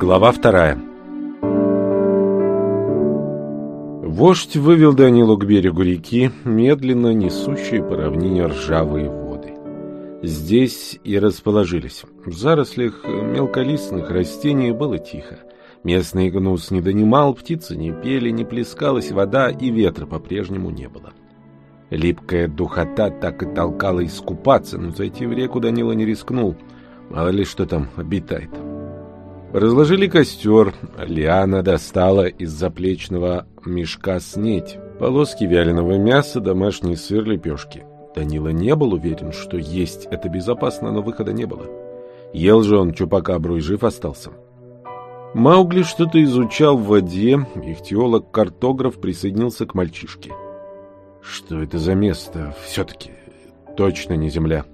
Глава вторая Вождь вывел Данилу к берегу реки, медленно несущей по равнине ржавые воды. Здесь и расположились. В зарослях мелколистных растений было тихо. Местный гнус не донимал, птицы не пели, не плескалась вода, и ветра по-прежнему не было. Липкая духота так и толкала искупаться, но зайти в реку Данила не рискнул. Мало ли что там обитает. Разложили костер, Лиана достала из заплечного мешка снеть, полоски вяленого мяса, домашний сыр, лепешки. Данила не был уверен, что есть это безопасно, но выхода не было. Ел же он чупакабру и жив остался. Маугли что-то изучал в воде, ихтиолог-картограф присоединился к мальчишке. Что это за место? Все-таки точно не Земля.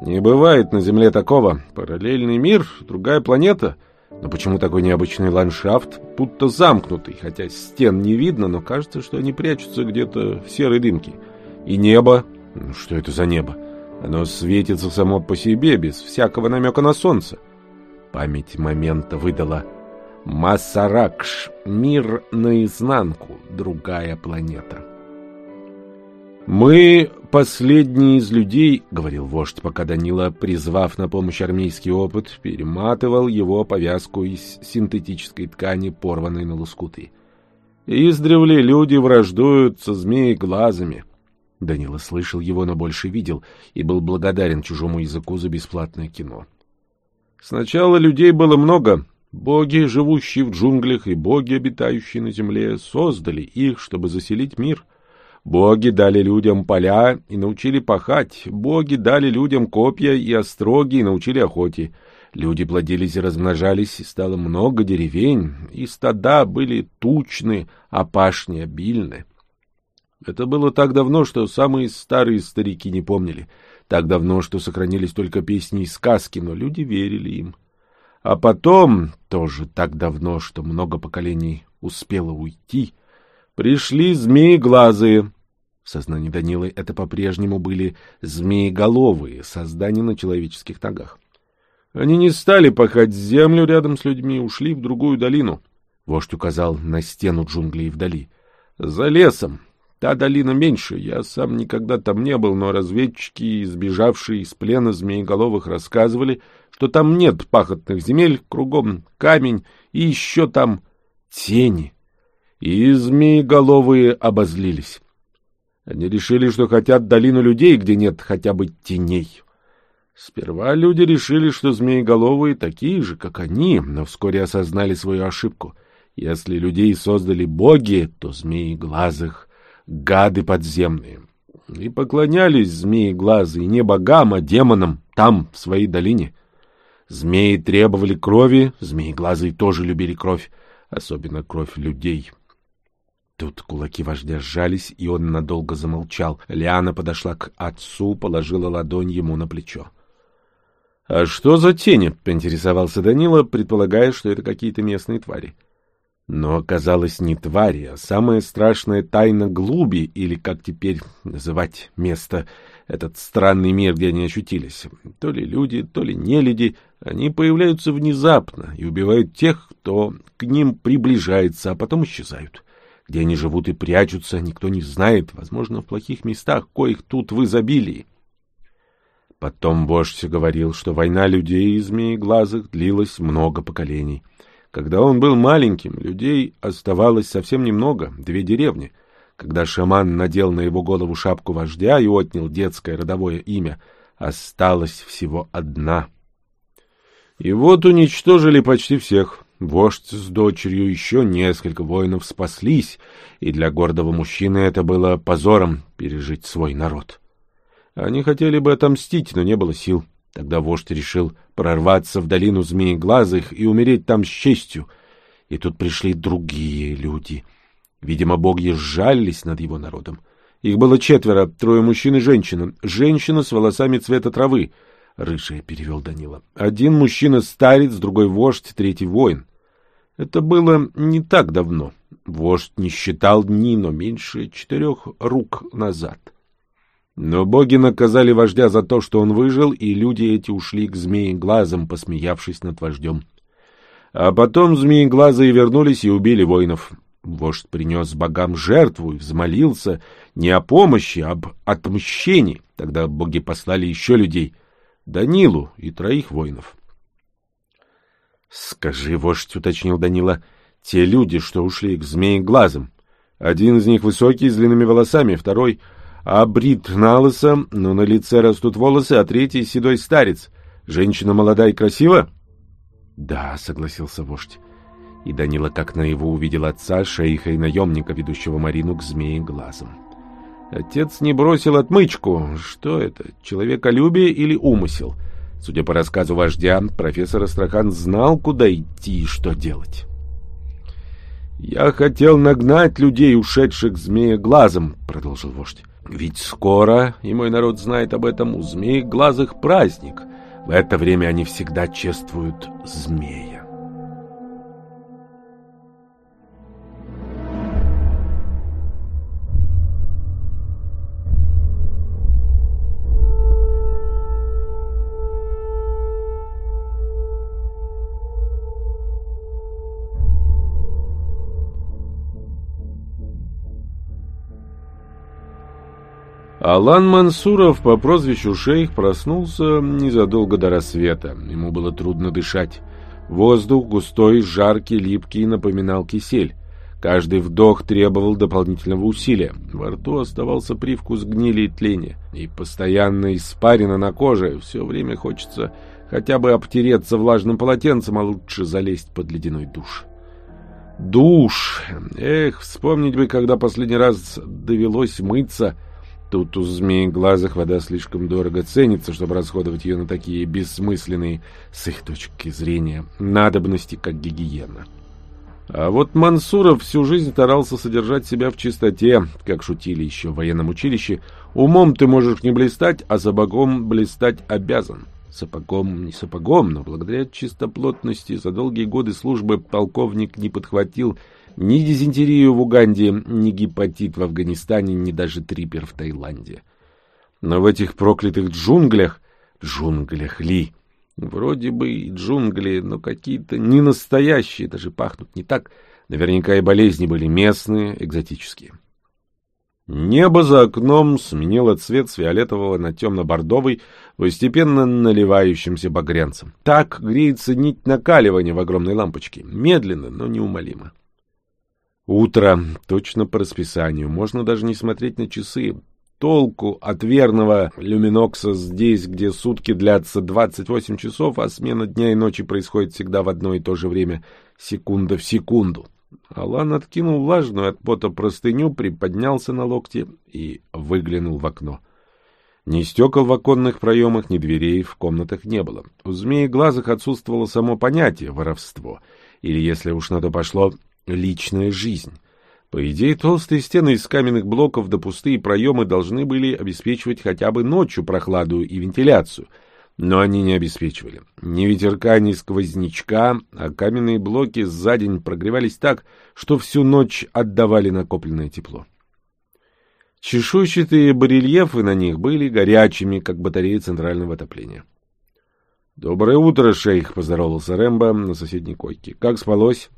Не бывает на Земле такого. Параллельный мир, другая планета — но почему такой необычный ландшафт, будто замкнутый, хотя стен не видно, но кажется, что они прячутся где-то в серой дымке. И небо... Ну, что это за небо? Оно светится само по себе, без всякого намека на солнце. Память момента выдала Масаракш, мир наизнанку, другая планета. «Мы последние из людей», — говорил вождь, пока Данила, призвав на помощь армейский опыт, перематывал его повязку из синтетической ткани, порванной на лоскуты. «Издревле люди враждуют со змеи-глазами». Данила слышал его, но больше видел, и был благодарен чужому языку за бесплатное кино. Сначала людей было много. Боги, живущие в джунглях, и боги, обитающие на земле, создали их, чтобы заселить мир — Боги дали людям поля и научили пахать. Боги дали людям копья и остроги и научили охоте. Люди плодились и размножались, и стало много деревень, и стада были тучны, а пашни обильны. Это было так давно, что самые старые старики не помнили. Так давно, что сохранились только песни и сказки, но люди верили им. А потом, тоже так давно, что много поколений успело уйти, пришли змеи-глазые. В сознании Данилы это по-прежнему были змееголовые, создания на человеческих ногах. Они не стали пахать землю рядом с людьми, ушли в другую долину. Вождь указал на стену джунглей вдали. За лесом. Та долина меньше, я сам никогда там не был, но разведчики, сбежавшие из плена змееголовых, рассказывали, что там нет пахотных земель, кругом камень и еще там тени и змееголовые обозлились. Они решили, что хотят долину людей, где нет хотя бы теней. Сперва люди решили, что змееголовые такие же, как они, но вскоре осознали свою ошибку. Если людей создали боги, то змееглазых — гады подземные. И поклонялись змееглазые не богам, а демонам там, в своей долине. Змеи требовали крови, змееглазые тоже любили кровь, особенно кровь людей. Тут кулаки вождя сжались, и он надолго замолчал. Лиана подошла к отцу, положила ладонь ему на плечо. — А что за тени? — поинтересовался Данила, предполагая, что это какие-то местные твари. Но оказалось не твари, а самая страшная тайна глуби, или как теперь называть место, этот странный мир, где они очутились. То ли люди, то ли не люди, они появляются внезапно и убивают тех, кто к ним приближается, а потом исчезают. — где они живут и прячутся, никто не знает, возможно, в плохих местах, коих тут в изобилии. Потом вождь говорил, что война людей и змееглазых длилась много поколений. Когда он был маленьким, людей оставалось совсем немного, две деревни. Когда шаман надел на его голову шапку вождя и отнял детское родовое имя, осталась всего одна. И вот уничтожили почти всех. Вождь с дочерью еще несколько воинов спаслись, и для гордого мужчины это было позором пережить свой народ. Они хотели бы отомстить, но не было сил. Тогда вождь решил прорваться в долину змееглазых и умереть там с честью. И тут пришли другие люди. Видимо, боги сжалились над его народом. Их было четверо, трое мужчин и женщина. Женщина с волосами цвета травы. Рыжая перевел Данила. Один мужчина-старец, другой вождь, третий воин. Это было не так давно. Вождь не считал дни, но меньше четырех рук назад. Но боги наказали вождя за то, что он выжил, и люди эти ушли к змеи глазом, посмеявшись над вождем. А потом змееглазые вернулись и убили воинов. Вождь принес богам жертву и взмолился не о помощи, а об отмщении. Тогда боги послали еще людей. Данилу и троих воинов. — Скажи, вождь, — уточнил Данила, — те люди, что ушли к змееглазым. Один из них высокий, с длинными волосами, второй обрит на лысо, но на лице растут волосы, а третий — седой старец. Женщина молода и красива? — Да, — согласился вождь. И Данила как на его увидел отца, шейха и наемника, ведущего Марину к змеи глазом. Отец не бросил отмычку. Что это, человеколюбие или умысел? Судя по рассказу вождя, профессор Астрахан знал, куда идти и что делать. «Я хотел нагнать людей, ушедших змея глазом», — продолжил вождь. «Ведь скоро, и мой народ знает об этом, у змеи глазых праздник. В это время они всегда чествуют змея». Алан Мансуров по прозвищу Шейх проснулся незадолго до рассвета. Ему было трудно дышать. Воздух густой, жаркий, липкий, напоминал кисель. Каждый вдох требовал дополнительного усилия. Во рту оставался привкус гнили и тления. И постоянно испарина на коже. Все время хочется хотя бы обтереться влажным полотенцем, а лучше залезть под ледяной душ. Душ! Эх, вспомнить бы, когда последний раз довелось мыться — Тут у змеи глазах вода слишком дорого ценится, чтобы расходовать ее на такие бессмысленные, с их точки зрения, надобности, как гигиена. А вот Мансуров всю жизнь старался содержать себя в чистоте, как шутили еще в военном училище. Умом ты можешь не блистать, а сапогом блистать обязан. Сапогом не сапогом, но благодаря чистоплотности за долгие годы службы полковник не подхватил ни дизентерию в Уганде, ни гепатит в Афганистане, ни даже трипер в Таиланде. Но в этих проклятых джунглях, джунглях ли, вроде бы и джунгли, но какие-то не настоящие, даже пахнут не так, наверняка и болезни были местные, экзотические. Небо за окном сменило цвет с фиолетового на темно-бордовый, постепенно наливающимся багрянцем. Так греется нить накаливания в огромной лампочке, медленно, но неумолимо. Утро, точно по расписанию, можно даже не смотреть на часы. Толку от верного люминокса здесь, где сутки длятся 28 часов, а смена дня и ночи происходит всегда в одно и то же время, секунда в секунду. Алан откинул влажную от пота простыню, приподнялся на локте и выглянул в окно. Ни стекол в оконных проемах, ни дверей в комнатах не было. У змеи глазах отсутствовало само понятие «воровство», или, если уж на то пошло, личная жизнь. По идее, толстые стены из каменных блоков да пустые проемы должны были обеспечивать хотя бы ночью прохладу и вентиляцию, но они не обеспечивали. Ни ветерка, ни сквознячка, а каменные блоки за день прогревались так, что всю ночь отдавали накопленное тепло. Чешуйчатые барельефы на них были горячими, как батареи центрального отопления. «Доброе утро, шейх!» — поздоровался Рэмбо на соседней койке. «Как спалось?»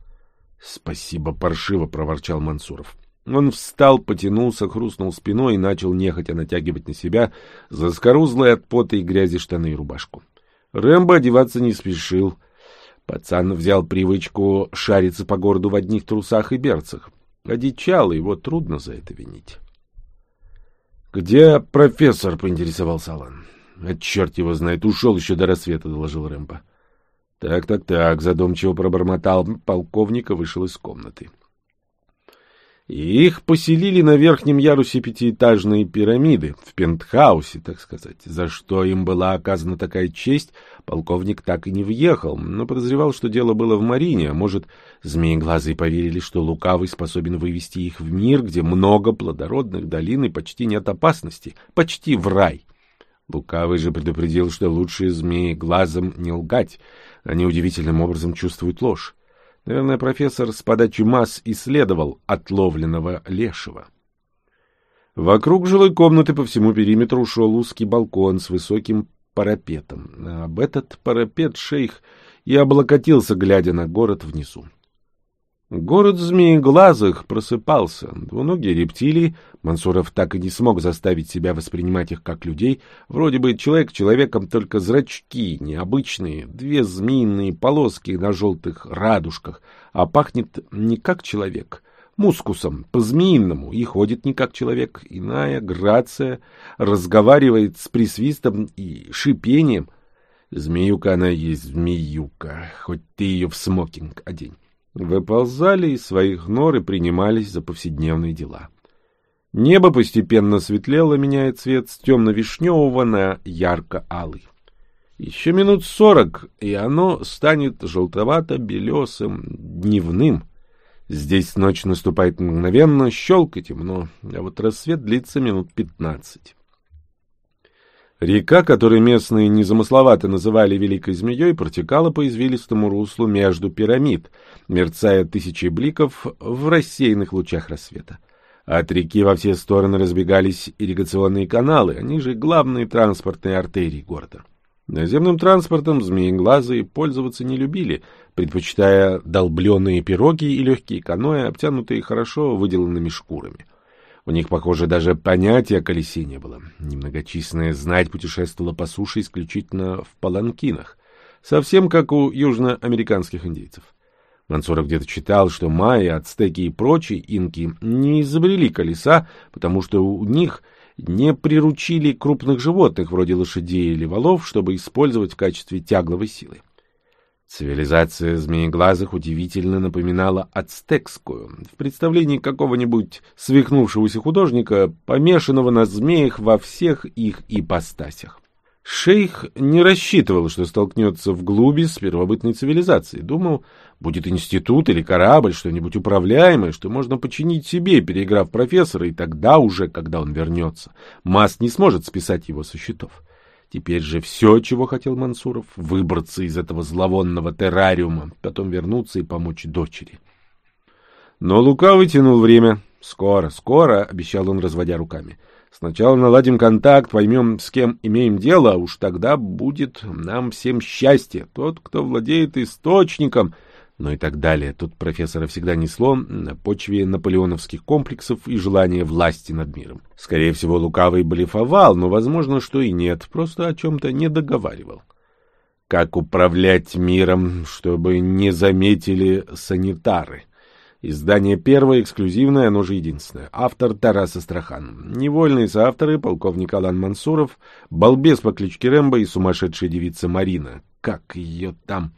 Спасибо, паршиво, проворчал Мансуров. Он встал, потянулся, хрустнул спиной и начал нехотя натягивать на себя заскорузлые от пота и грязи штаны и рубашку. Рэмбо одеваться не спешил. Пацан взял привычку шариться по городу в одних трусах и берцах. Одичал, его трудно за это винить. — Где профессор? — поинтересовался Алан. — А черт его знает, ушел еще до рассвета, — доложил Рэмбо. Так, так, так, задумчиво пробормотал полковник и вышел из комнаты. Их поселили на верхнем ярусе пятиэтажной пирамиды, в пентхаусе, так сказать. За что им была оказана такая честь, полковник так и не въехал, но подозревал, что дело было в Марине, а может, змееглазые поверили, что лукавый способен вывести их в мир, где много плодородных долин и почти нет опасности, почти в рай. Лукавый же предупредил, что лучше змеи глазом не лгать — они удивительным образом чувствуют ложь. Наверное, профессор с подачи масс исследовал отловленного лешего. Вокруг жилой комнаты по всему периметру ушел узкий балкон с высоким парапетом. Об этот парапет шейх и облокотился, глядя на город внизу. Город змееглазых просыпался. Двуногие рептилии, Мансуров так и не смог заставить себя воспринимать их как людей, вроде бы человек человеком, только зрачки необычные, две змеиные полоски на желтых радужках, а пахнет не как человек, мускусом, по-змеиному, и ходит не как человек, иная грация, разговаривает с присвистом и шипением. Змеюка она есть змеюка, хоть ты ее в смокинг одень выползали из своих нор и принимались за повседневные дела. Небо постепенно светлело, меняя цвет с темно-вишневого на ярко-алый. Еще минут сорок, и оно станет желтовато-белесым, дневным. Здесь ночь наступает мгновенно, щелк темно, а вот рассвет длится минут пятнадцать. Река, которую местные незамысловато называли Великой Змеей, протекала по извилистому руслу между пирамид, мерцая тысячи бликов в рассеянных лучах рассвета. От реки во все стороны разбегались ирригационные каналы, они же главные транспортные артерии города. Наземным транспортом змееглазые пользоваться не любили, предпочитая долбленные пироги и легкие каноэ, обтянутые хорошо выделанными шкурами. У них, похоже, даже понятия о колесе не было. Немногочисленная знать путешествовала по суше исключительно в паланкинах, совсем как у южноамериканских индейцев. Мансуров где-то читал, что майя, ацтеки и прочие инки не изобрели колеса, потому что у них не приручили крупных животных, вроде лошадей или валов, чтобы использовать в качестве тягловой силы. Цивилизация змееглазых удивительно напоминала ацтекскую. В представлении какого-нибудь свихнувшегося художника, помешанного на змеях во всех их ипостасях. Шейх не рассчитывал, что столкнется в глуби с первобытной цивилизацией. Думал, будет институт или корабль, что-нибудь управляемое, что можно починить себе, переиграв профессора, и тогда уже, когда он вернется, Маст не сможет списать его со счетов. Теперь же все, чего хотел Мансуров, выбраться из этого зловонного террариума, потом вернуться и помочь дочери. Но Лука вытянул время. Скоро, скоро, — обещал он, разводя руками. Сначала наладим контакт, поймем, с кем имеем дело, а уж тогда будет нам всем счастье. Тот, кто владеет источником, ну и так далее. Тут профессора всегда несло на почве наполеоновских комплексов и желания власти над миром. Скорее всего, лукавый блефовал, но возможно, что и нет, просто о чем-то не договаривал. Как управлять миром, чтобы не заметили санитары? Издание первое, эксклюзивное, оно же единственное. Автор Тарас Астрахан. Невольные соавторы полковник Алан Мансуров, балбес по кличке Рэмбо и сумасшедшая девица Марина. Как ее там...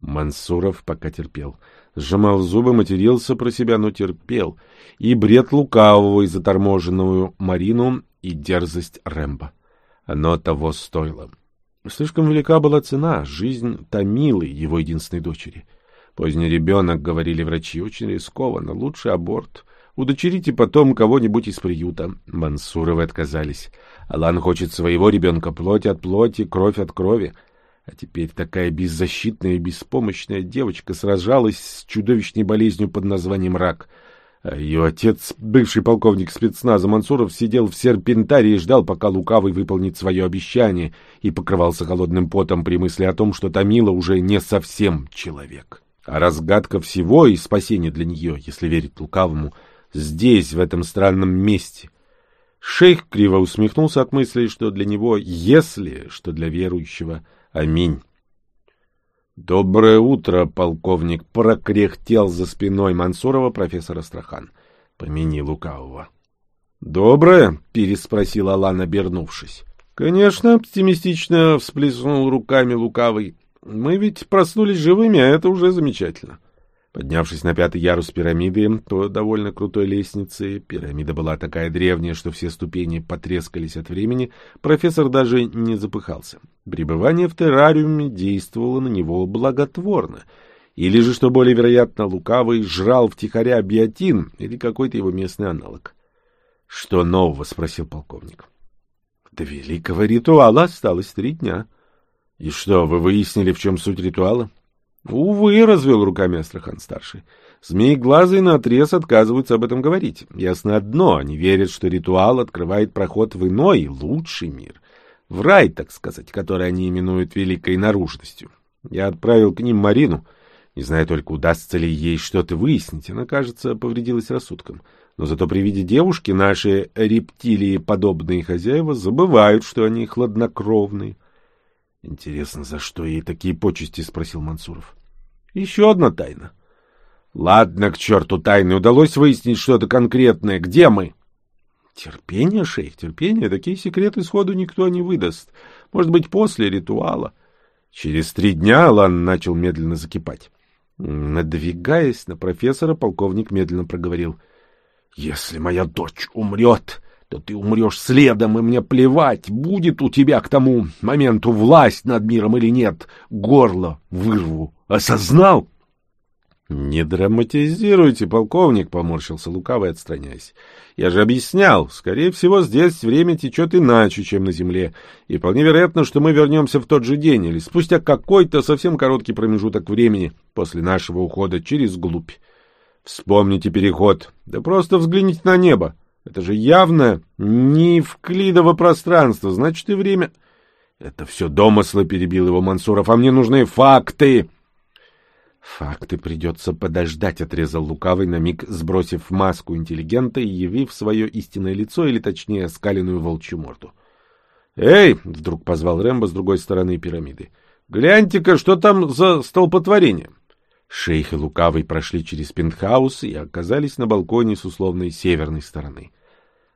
Мансуров пока терпел. Сжимал зубы, матерился про себя, но терпел. И бред лукавого и заторможенную Марину, и дерзость Рэмбо. Оно того стоило. Слишком велика была цена, жизнь томила его единственной дочери. Поздний ребенок, говорили врачи, очень рискованно, лучше аборт. Удочерите потом кого-нибудь из приюта. Мансуровы отказались. Алан хочет своего ребенка, плоть от плоти, кровь от крови. А теперь такая беззащитная и беспомощная девочка сражалась с чудовищной болезнью под названием рак. А ее отец, бывший полковник спецназа Мансуров, сидел в серпентарии и ждал, пока Лукавый выполнит свое обещание, и покрывался холодным потом при мысли о том, что Томила уже не совсем человек. А разгадка всего и спасение для нее, если верить Лукавому, здесь, в этом странном месте. Шейх криво усмехнулся от мысли, что для него «если», что для верующего — Аминь. «Доброе утро, полковник!» — прокряхтел за спиной Мансурова профессор Астрахан. «Помяни лукавого». «Доброе?» — переспросил Алан, обернувшись. «Конечно», — оптимистично всплеснул руками лукавый. «Мы ведь проснулись живыми, а это уже замечательно». Поднявшись на пятый ярус пирамиды, то довольно крутой лестницы, пирамида была такая древняя, что все ступени потрескались от времени, профессор даже не запыхался. Пребывание в террариуме действовало на него благотворно. Или же, что более вероятно, лукавый жрал втихаря биотин или какой-то его местный аналог. — Что нового? — спросил полковник. — До великого ритуала осталось три дня. — И что, вы выяснили, в чем суть ритуала? — Увы, развел руками Астрахан-старший. Змеи-глазые наотрез отказываются об этом говорить. Ясно одно, они верят, что ритуал открывает проход в иной, лучший мир. В рай, так сказать, который они именуют великой наружностью. Я отправил к ним Марину. Не знаю только, удастся ли ей что-то выяснить. Она, кажется, повредилась рассудком. Но зато при виде девушки наши рептилии подобные хозяева забывают, что они хладнокровные. — Интересно, за что ей такие почести? — спросил Мансуров. — Еще одна тайна. — Ладно, к черту тайны. Удалось выяснить что-то конкретное. Где мы? — Терпение, шейх, терпение. Такие секреты сходу никто не выдаст. Может быть, после ритуала. Через три дня Алан начал медленно закипать. Надвигаясь на профессора, полковник медленно проговорил. — Если моя дочь умрет, то ты умрешь следом, и мне плевать, будет у тебя к тому моменту власть над миром или нет. Горло вырву. Осознал? — «Не драматизируйте, полковник», — поморщился лукавый, отстраняясь. «Я же объяснял, скорее всего, здесь время течет иначе, чем на Земле, и вполне вероятно, что мы вернемся в тот же день или спустя какой-то совсем короткий промежуток времени после нашего ухода через глубь. Вспомните переход, да просто взгляните на небо. Это же явно не евклидово пространство, значит и время...» «Это все домыслы», — перебил его Мансуров, — «а мне нужны факты». Факты придется подождать, — отрезал лукавый, на миг сбросив маску интеллигента и явив свое истинное лицо, или точнее скаленную волчью морду. — Эй! — вдруг позвал Рэмбо с другой стороны пирамиды. — Гляньте-ка, что там за столпотворение! Шейх и лукавый прошли через пентхаус и оказались на балконе с условной северной стороны.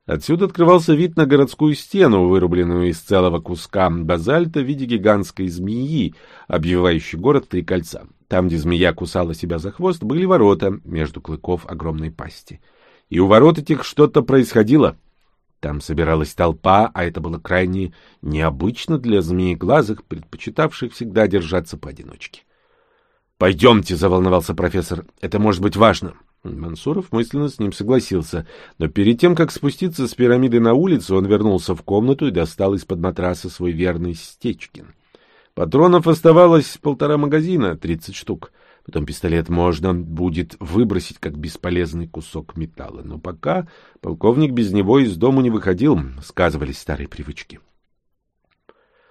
Отсюда открывался вид на городскую стену, вырубленную из целого куска базальта в виде гигантской змеи, обвивающей город три кольца. Там, где змея кусала себя за хвост, были ворота между клыков огромной пасти. И у ворот этих что-то происходило. Там собиралась толпа, а это было крайне необычно для змееглазых, предпочитавших всегда держаться поодиночке. «Пойдемте», — заволновался профессор, — «это может быть важно». Мансуров мысленно с ним согласился, но перед тем, как спуститься с пирамиды на улицу, он вернулся в комнату и достал из-под матраса свой верный Стечкин. Патронов оставалось полтора магазина, тридцать штук. Потом пистолет можно будет выбросить как бесполезный кусок металла. Но пока полковник без него из дому не выходил, сказывались старые привычки.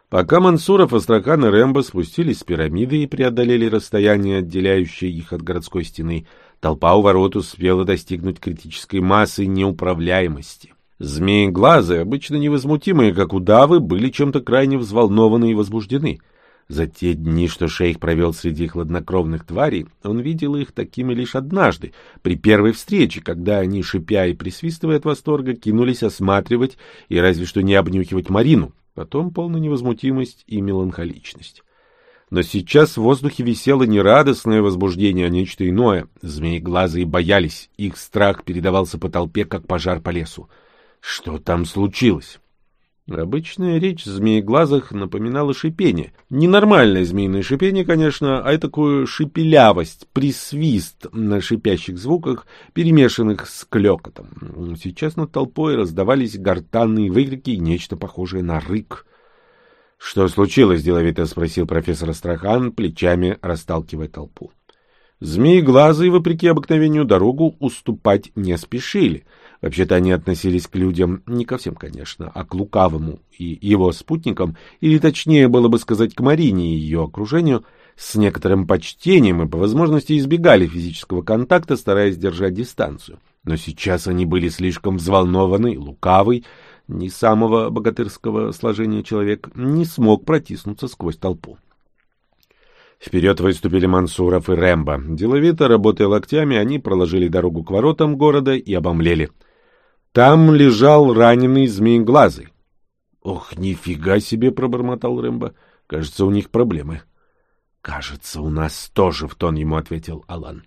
Пока Мансуров, Астрахан и Рэмбо спустились с пирамиды и преодолели расстояние, отделяющее их от городской стены, толпа у ворот успела достигнуть критической массы неуправляемости. Змеи-глазы, обычно невозмутимые, как удавы, были чем-то крайне взволнованы и возбуждены — за те дни, что шейх провел среди хладнокровных тварей, он видел их такими лишь однажды, при первой встрече, когда они, шипя и присвистывая от восторга, кинулись осматривать и разве что не обнюхивать Марину, потом полная невозмутимость и меланхоличность. Но сейчас в воздухе висело не радостное возбуждение, а нечто иное. Змееглазые боялись, их страх передавался по толпе, как пожар по лесу. Что там случилось? Обычная речь змееглазых напоминала шипение. Ненормальное змеиное шипение, конечно, а такую шепелявость, присвист на шипящих звуках, перемешанных с клёкотом. Сейчас над толпой раздавались гортанные выкрики и нечто похожее на рык. — Что случилось? — деловито спросил профессор Астрахан, плечами расталкивая толпу. Змееглазые, вопреки обыкновению, дорогу уступать не спешили — Вообще-то они относились к людям, не ко всем, конечно, а к Лукавому и его спутникам, или точнее было бы сказать к Марине и ее окружению, с некоторым почтением и по возможности избегали физического контакта, стараясь держать дистанцию. Но сейчас они были слишком взволнованы, лукавый, не самого богатырского сложения человек, не смог протиснуться сквозь толпу. Вперед выступили Мансуров и Рэмбо. Деловито, работая локтями, они проложили дорогу к воротам города и обомлели — там лежал раненый змееглазый. — Ох, нифига себе! — пробормотал Рэмбо. — Кажется, у них проблемы. — Кажется, у нас тоже, — в тон ему ответил Алан.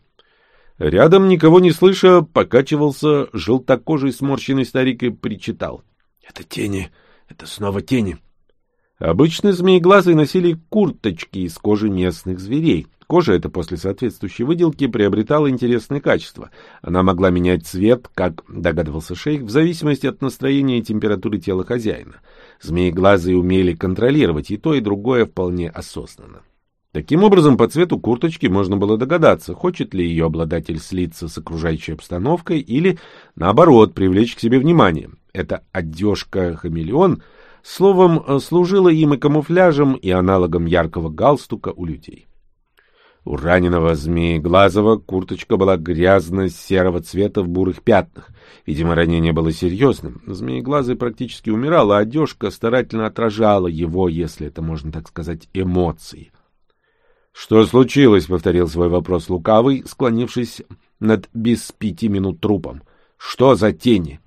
Рядом, никого не слыша, покачивался желтокожий сморщенный старик и причитал. — Это тени, это снова тени. Обычно змееглазые носили курточки из кожи местных зверей. Кожа эта после соответствующей выделки приобретала интересные качества. Она могла менять цвет, как догадывался шейх, в зависимости от настроения и температуры тела хозяина. Змееглазые умели контролировать и то, и другое вполне осознанно. Таким образом, по цвету курточки можно было догадаться, хочет ли ее обладатель слиться с окружающей обстановкой или, наоборот, привлечь к себе внимание. Эта одежка-хамелеон Словом, служила им и камуфляжем, и аналогом яркого галстука у людей. У раненого змееглазого курточка была грязно-серого цвета в бурых пятнах. Видимо, ранение было серьезным. Змееглазый практически умирал, а одежка старательно отражала его, если это можно так сказать, эмоции. — Что случилось? — повторил свой вопрос лукавый, склонившись над без пяти минут трупом. — Что за тени?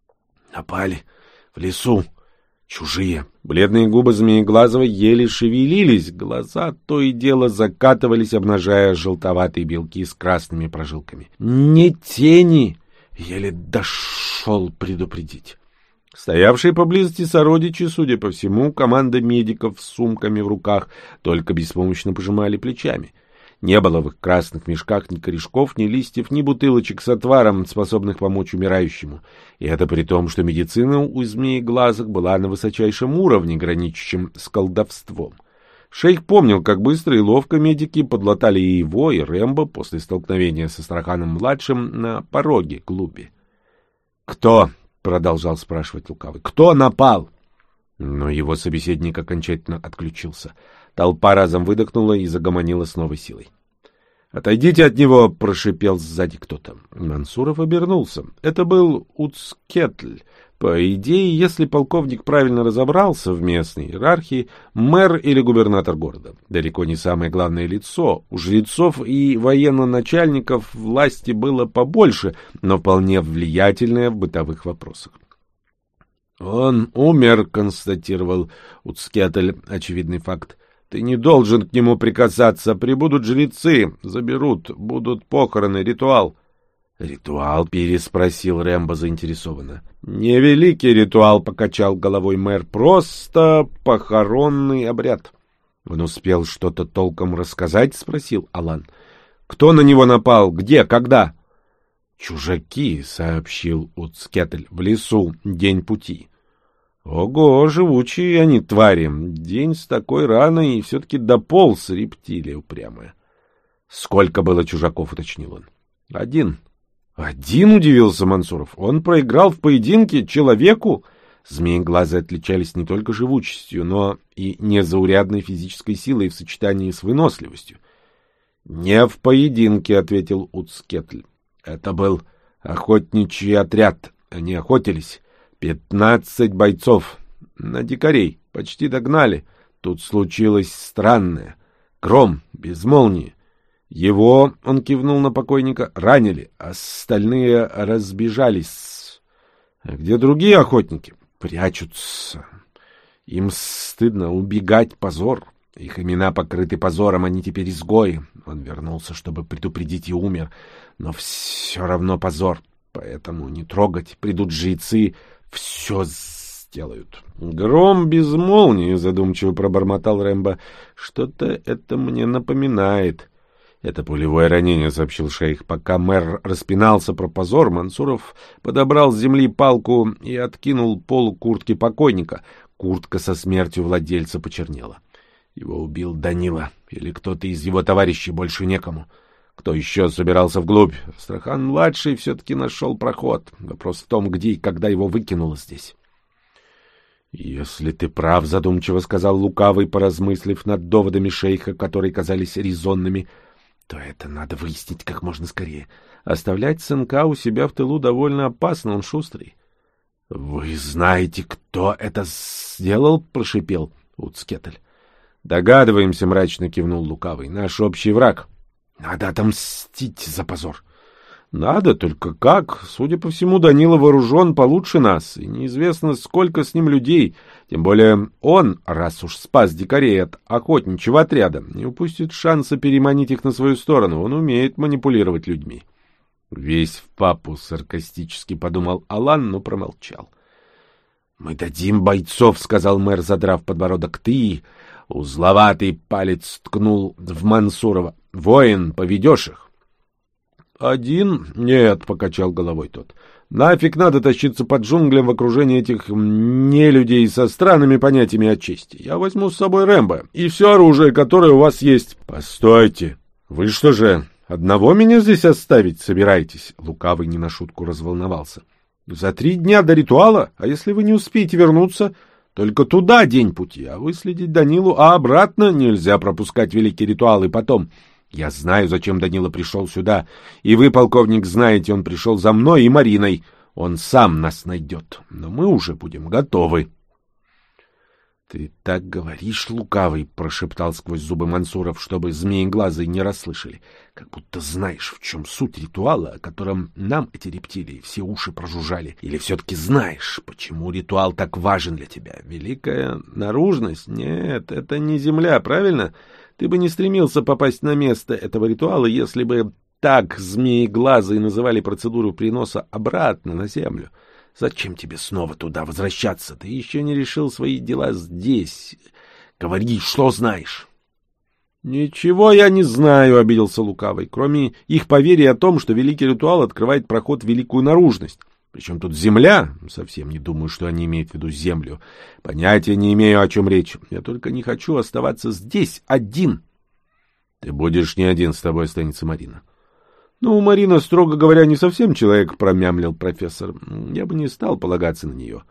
— Напали в лесу, Чужие. Бледные губы Змееглазого еле шевелились, глаза то и дело закатывались, обнажая желтоватые белки с красными прожилками. «Не тени!» Еле дошел предупредить. Стоявшие поблизости сородичи, судя по всему, команда медиков с сумками в руках, только беспомощно пожимали плечами. Не было в их красных мешках ни корешков, ни листьев, ни бутылочек с отваром, способных помочь умирающему. И это при том, что медицина у змеи глазок была на высочайшем уровне, граничащем с колдовством. Шейх помнил, как быстро и ловко медики подлатали и его, и Рэмбо после столкновения со Страханом-младшим на пороге клубе. «Кто?» — продолжал спрашивать Лукавый. «Кто напал?» Но его собеседник окончательно отключился. Толпа разом выдохнула и загомонила с новой силой. «Отойдите от него!» — прошипел сзади кто-то. Мансуров обернулся. Это был Уцкетль. По идее, если полковник правильно разобрался в местной иерархии, мэр или губернатор города. Далеко не самое главное лицо. У жрецов и военно-начальников власти было побольше, но вполне влиятельное в бытовых вопросах. «Он умер», — констатировал Уцкетль очевидный факт. Ты не должен к нему прикасаться. Прибудут жрецы, заберут, будут похороны, ритуал. Ритуал? переспросил Рэмбо заинтересованно. Невеликий ритуал, покачал головой мэр, просто похоронный обряд. Он успел что-то толком рассказать, спросил Алан. Кто на него напал? Где? Когда? Чужаки, сообщил Уцкетль, в лесу, день пути. Ого, живучие они твари. День с такой раной и все-таки дополз рептилия упрямая. Сколько было чужаков, уточнил он. Один. Один, удивился Мансуров. Он проиграл в поединке человеку? Змеи-глазы отличались не только живучестью, но и незаурядной физической силой в сочетании с выносливостью. — Не в поединке, — ответил Уцкетль. — Это был охотничий отряд. Они охотились. Пятнадцать бойцов. На дикарей. Почти догнали. Тут случилось странное. Гром, без молнии. Его, он кивнул на покойника, ранили, остальные разбежались. А где другие охотники? Прячутся. Им стыдно убегать, позор. Их имена покрыты позором, они теперь изгои. Он вернулся, чтобы предупредить и умер. Но все равно позор. Поэтому не трогать. Придут жрецы, все сделают. Гром без молнии, задумчиво пробормотал Рэмбо. Что-то это мне напоминает. Это пулевое ранение, сообщил шейх. Пока мэр распинался про позор, Мансуров подобрал с земли палку и откинул пол куртки покойника. Куртка со смертью владельца почернела. Его убил Данила или кто-то из его товарищей, больше некому. Кто еще собирался вглубь? Страхан-младший все-таки нашел проход. Вопрос в том, где и когда его выкинуло здесь. — Если ты прав, — задумчиво сказал Лукавый, поразмыслив над доводами шейха, которые казались резонными, — то это надо выяснить как можно скорее. Оставлять сынка у себя в тылу довольно опасно, он шустрый. — Вы знаете, кто это сделал? — прошипел Уцкетель. — Догадываемся, — мрачно кивнул Лукавый. — Наш общий враг. — надо отомстить за позор. Надо, только как? Судя по всему, Данила вооружен получше нас, и неизвестно, сколько с ним людей. Тем более он, раз уж спас дикарей от охотничьего отряда, не упустит шанса переманить их на свою сторону. Он умеет манипулировать людьми. Весь в папу саркастически подумал Алан, но промолчал. — Мы дадим бойцов, — сказал мэр, задрав подбородок. — Ты, узловатый палец, ткнул в Мансурова. Воин, поведешь их? Один? Нет, покачал головой тот. Нафиг надо тащиться под джунглям в окружении этих нелюдей со странными понятиями о чести. Я возьму с собой Рэмбо и все оружие, которое у вас есть. Постойте. Вы что же, одного меня здесь оставить собираетесь? Лукавый не на шутку разволновался. За три дня до ритуала? А если вы не успеете вернуться? Только туда день пути, а выследить Данилу, а обратно нельзя пропускать великий ритуал. И потом, я знаю, зачем Данила пришел сюда, и вы, полковник, знаете, он пришел за мной и Мариной. Он сам нас найдет, но мы уже будем готовы. — Ты так говоришь, лукавый, — прошептал сквозь зубы Мансуров, чтобы змееглазые не расслышали, — как будто знаешь, в чем суть ритуала, о котором нам эти рептилии все уши прожужжали. Или все-таки знаешь, почему ритуал так важен для тебя? Великая наружность? Нет, это не земля, правильно? Ты бы не стремился попасть на место этого ритуала, если бы так змееглазые называли процедуру приноса обратно на землю. — Зачем тебе снова туда возвращаться? Ты еще не решил свои дела здесь. Говори, что знаешь. — Ничего я не знаю, — обиделся Лукавый, — кроме их поверия о том, что великий ритуал открывает проход в великую наружность. Причем тут земля? Совсем не думаю, что они имеют в виду землю. Понятия не имею, о чем речь. Я только не хочу оставаться здесь один. — Ты будешь не один, с тобой останется Марина. Ну, Марина, строго говоря, не совсем человек, промямлил профессор. Я бы не стал полагаться на нее.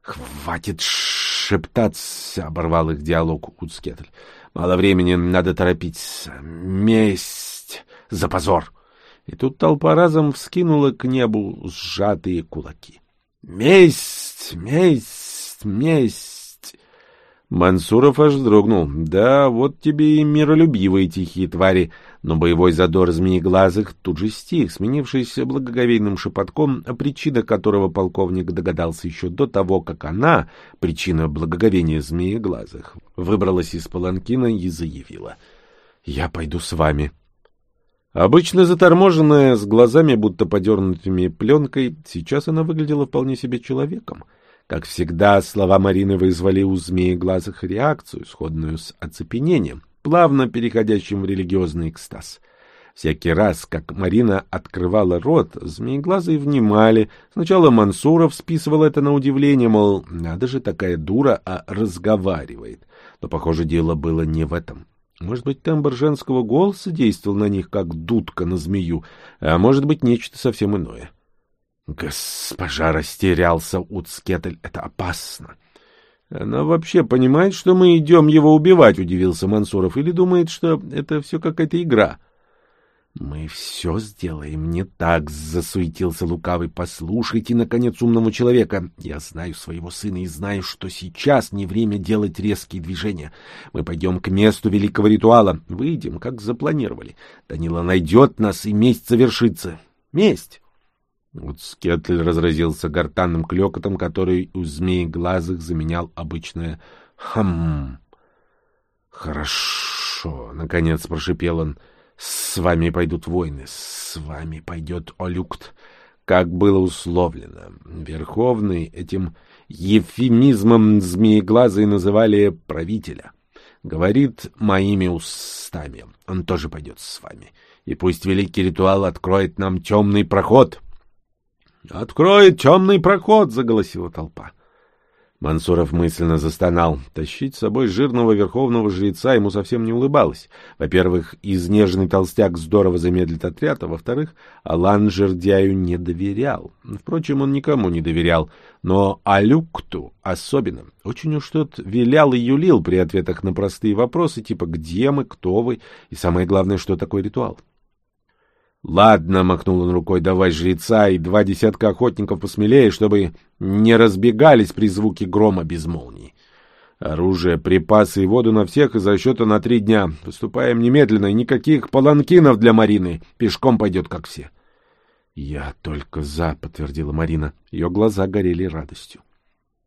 Хватит шептаться, оборвал их диалог Уцкетль. Мало времени, надо торопиться. Месть за позор. И тут толпа разом вскинула к небу сжатые кулаки. Месть, месть, месть. Мансуров аж вздрогнул. Да, вот тебе и миролюбивые тихие твари но боевой задор змееглазых тут же стих, сменившийся благоговейным шепотком, причина которого полковник догадался еще до того, как она, причина благоговения змееглазых, выбралась из паланкина и заявила «Я пойду с вами». Обычно заторможенная, с глазами будто подернутыми пленкой, сейчас она выглядела вполне себе человеком. Как всегда, слова Марины вызвали у змееглазых реакцию, сходную с оцепенением — плавно переходящим в религиозный экстаз. Всякий раз, как Марина открывала рот, змееглазые внимали. Сначала Мансуров списывал это на удивление, мол, надо же такая дура, а разговаривает. Но, похоже, дело было не в этом. Может быть, тембр женского голоса действовал на них, как дудка на змею, а может быть, нечто совсем иное. Госпожа растерялся Уцкетель, это опасно. Она вообще понимает, что мы идем его убивать, удивился Мансуров, или думает, что это все какая-то игра? Мы все сделаем не так, засуетился лукавый. Послушайте, наконец, умного человека. Я знаю своего сына и знаю, что сейчас не время делать резкие движения. Мы пойдем к месту великого ритуала. Выйдем, как запланировали. Данила найдет нас, и месть совершится. Месть! Вот Скетль разразился гортанным клёкотом, который у змей глазых заменял обычное «хм». «Хорошо», — наконец прошипел он, — «с вами пойдут войны, с вами пойдет Олюкт, как было условлено. Верховный этим ефемизмом змееглазые называли правителя. Говорит моими устами, он тоже пойдет с вами, и пусть великий ритуал откроет нам темный проход». «Откроет темный проход!» — заголосила толпа. Мансуров мысленно застонал. Тащить с собой жирного верховного жреца ему совсем не улыбалось. Во-первых, изнеженный толстяк здорово замедлит отряд, а во-вторых, Алан жердяю не доверял. Впрочем, он никому не доверял, но Алюкту особенно. Очень уж тот вилял и юлил при ответах на простые вопросы, типа «Где мы?», «Кто вы?» и самое главное, что такое ритуал. — Ладно, — махнул он рукой, — давай жреца и два десятка охотников посмелее, чтобы не разбегались при звуке грома без молнии. Оружие, припасы и воду на всех из расчета на три дня. Поступаем немедленно, и никаких паланкинов для Марины. Пешком пойдет, как все. — Я только за, — подтвердила Марина. Ее глаза горели радостью.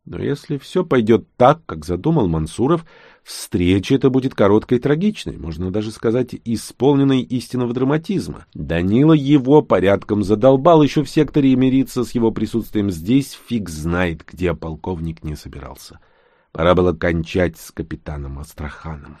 Но если все пойдет так, как задумал Мансуров, встреча эта будет короткой и трагичной, можно даже сказать, исполненной истинного драматизма. Данила его порядком задолбал еще в секторе и мириться с его присутствием здесь фиг знает, где полковник не собирался. Пора было кончать с капитаном Астраханом.